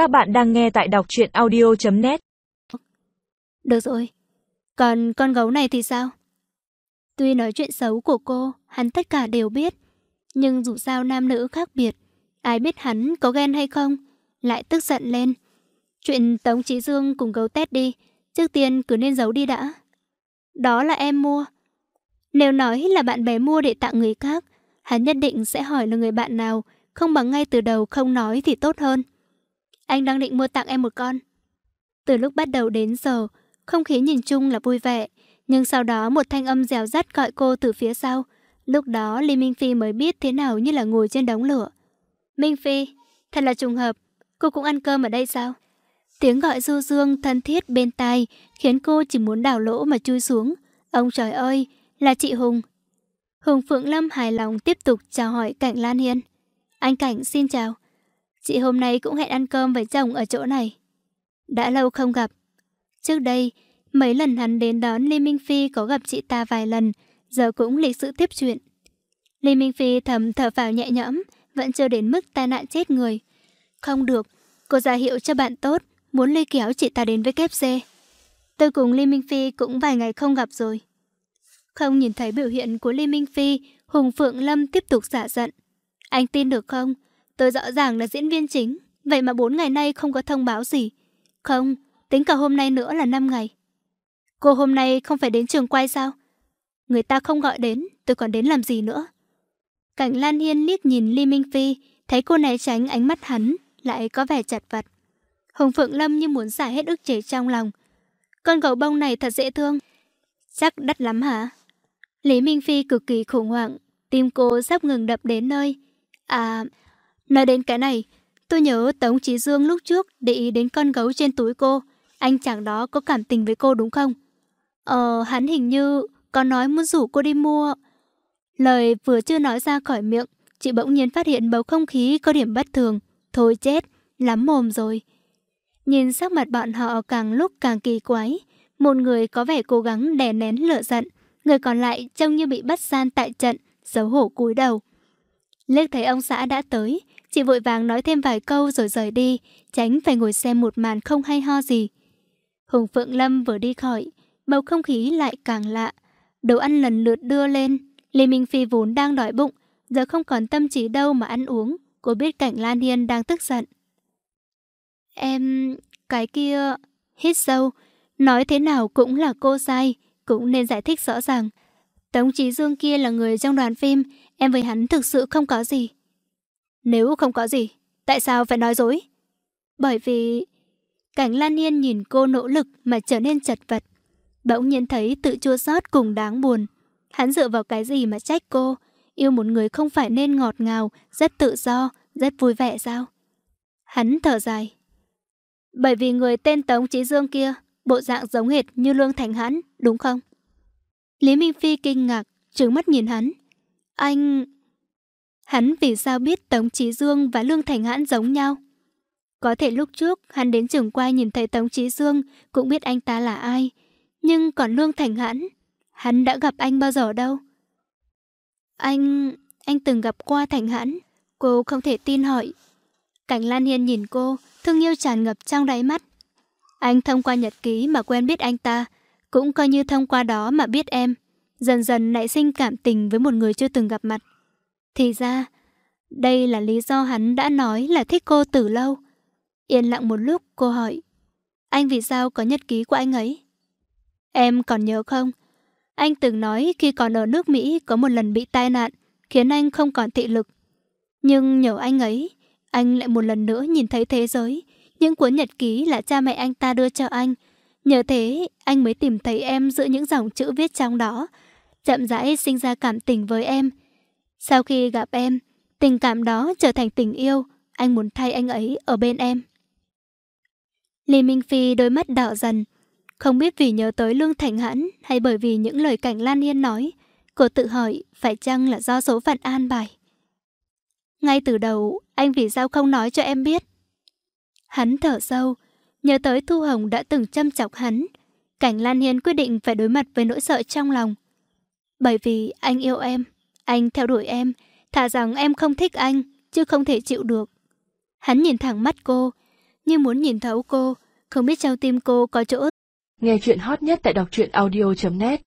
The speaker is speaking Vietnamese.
Các bạn đang nghe tại đọc truyện audio.net Được rồi. Còn con gấu này thì sao? Tuy nói chuyện xấu của cô, hắn tất cả đều biết. Nhưng dù sao nam nữ khác biệt, ai biết hắn có ghen hay không, lại tức giận lên. Chuyện Tống Chí Dương cùng gấu tét đi, trước tiên cứ nên giấu đi đã. Đó là em mua. Nếu nói là bạn bè mua để tặng người khác, hắn nhất định sẽ hỏi là người bạn nào, không bằng ngay từ đầu không nói thì tốt hơn. Anh đang định mua tặng em một con. Từ lúc bắt đầu đến giờ, không khí nhìn chung là vui vẻ, nhưng sau đó một thanh âm dẻo dắt gọi cô từ phía sau. Lúc đó Lý Minh Phi mới biết thế nào như là ngồi trên đống lửa. Minh Phi, thật là trùng hợp, cô cũng ăn cơm ở đây sao? Tiếng gọi du dương thân thiết bên tai khiến cô chỉ muốn đảo lỗ mà chui xuống. Ông trời ơi, là chị Hùng. Hùng Phượng Lâm hài lòng tiếp tục chào hỏi Cảnh Lan Hiên. Anh Cảnh xin chào. Chị hôm nay cũng hẹn ăn cơm với chồng ở chỗ này. Đã lâu không gặp. Trước đây, mấy lần hắn đến đón Lê Minh Phi có gặp chị ta vài lần, giờ cũng lịch sự tiếp chuyện. Lê Minh Phi thầm thở phào nhẹ nhõm, vẫn chưa đến mức tai nạn chết người. Không được, cô ra hiệu cho bạn tốt, muốn lôi kéo chị ta đến với kép xe. Tôi cùng Lê Minh Phi cũng vài ngày không gặp rồi. Không nhìn thấy biểu hiện của Lê Minh Phi, Hùng Phượng Lâm tiếp tục giả giận. Anh tin được không? Tôi rõ ràng là diễn viên chính, vậy mà bốn ngày nay không có thông báo gì. Không, tính cả hôm nay nữa là 5 ngày. Cô hôm nay không phải đến trường quay sao? Người ta không gọi đến, tôi còn đến làm gì nữa? Cảnh Lan Hiên liếc nhìn Li Minh Phi, thấy cô này tránh ánh mắt hắn, lại có vẻ chặt vật. Hồng Phượng Lâm như muốn xả hết ức chế trong lòng. Con gấu bông này thật dễ thương. Chắc đắt lắm hả? Lý Minh Phi cực kỳ khủng hoảng, tim cô sắp ngừng đập đến nơi. À, nói đến cái này, tôi nhớ Tống Chí Dương lúc trước để ý đến con gấu trên túi cô. Anh chàng đó có cảm tình với cô đúng không? Ờ, hắn hình như có nói muốn rủ cô đi mua. Lời vừa chưa nói ra khỏi miệng, chị bỗng nhiên phát hiện bầu không khí có điểm bất thường. Thôi chết, lắm mồm rồi. Nhìn sắc mặt bọn họ càng lúc càng kỳ quái. Một người có vẻ cố gắng đè nén lửa giận, người còn lại trông như bị bắt gian tại trận, xấu hổ cúi đầu. Liếc thấy ông xã đã tới, chị vội vàng nói thêm vài câu rồi rời đi, tránh phải ngồi xem một màn không hay ho gì. Hùng Phượng Lâm vừa đi khỏi, bầu không khí lại càng lạ. Đồ ăn lần lượt đưa lên, Lê Minh Phi vốn đang đói bụng, giờ không còn tâm trí đâu mà ăn uống. Cô biết cảnh Lan Hiên đang tức giận. Em... cái kia... Hít sâu, nói thế nào cũng là cô sai, cũng nên giải thích rõ ràng. Tống Chí Dương kia là người trong đoàn phim, em với hắn thực sự không có gì. Nếu không có gì, tại sao phải nói dối? Bởi vì... Cảnh Lan Nhiên nhìn cô nỗ lực mà trở nên chật vật. Bỗng nhiên thấy tự chua xót cùng đáng buồn. Hắn dựa vào cái gì mà trách cô? Yêu một người không phải nên ngọt ngào, rất tự do, rất vui vẻ sao? Hắn thở dài. Bởi vì người tên Tống Chí Dương kia, bộ dạng giống hệt như Lương Thành hắn, đúng không? Lý Minh Phi kinh ngạc, trừng mắt nhìn hắn. Anh... Hắn vì sao biết Tống Chí Dương và Lương Thành Hãn giống nhau? Có thể lúc trước hắn đến trường quay nhìn thấy Tống Chí Dương cũng biết anh ta là ai. Nhưng còn Lương Thành Hãn, hắn đã gặp anh bao giờ đâu? Anh... anh từng gặp qua Thành Hãn. Cô không thể tin hỏi. Cảnh Lan Hiên nhìn cô, thương yêu tràn ngập trong đáy mắt. Anh thông qua nhật ký mà quen biết anh ta, cũng coi như thông qua đó mà biết em. Dần dần nảy sinh cảm tình với một người chưa từng gặp mặt. Thì ra, đây là lý do hắn đã nói là thích cô từ lâu. Yên lặng một lúc, cô hỏi. Anh vì sao có nhật ký của anh ấy? Em còn nhớ không? Anh từng nói khi còn ở nước Mỹ có một lần bị tai nạn, khiến anh không còn thị lực. Nhưng nhờ anh ấy, anh lại một lần nữa nhìn thấy thế giới. Những cuốn nhật ký là cha mẹ anh ta đưa cho anh. Nhờ thế, anh mới tìm thấy em giữa những dòng chữ viết trong đó. Chậm rãi sinh ra cảm tình với em. Sau khi gặp em, tình cảm đó trở thành tình yêu. Anh muốn thay anh ấy ở bên em. Lý Minh Phi đôi mắt đỏ dần. Không biết vì nhớ tới Lương Thành Hãn hay bởi vì những lời cảnh Lan Hiên nói. Cô tự hỏi phải chăng là do số phận an bài. Ngay từ đầu, anh vì sao không nói cho em biết? Hắn thở sâu, nhớ tới Thu Hồng đã từng châm chọc hắn. Cảnh Lan Hiên quyết định phải đối mặt với nỗi sợ trong lòng. Bởi vì anh yêu em, anh theo đuổi em, thả rằng em không thích anh, chứ không thể chịu được. Hắn nhìn thẳng mắt cô, như muốn nhìn thấu cô, không biết trong tim cô có chỗ. Nghe chuyện hot nhất tại đọc truyện audio.net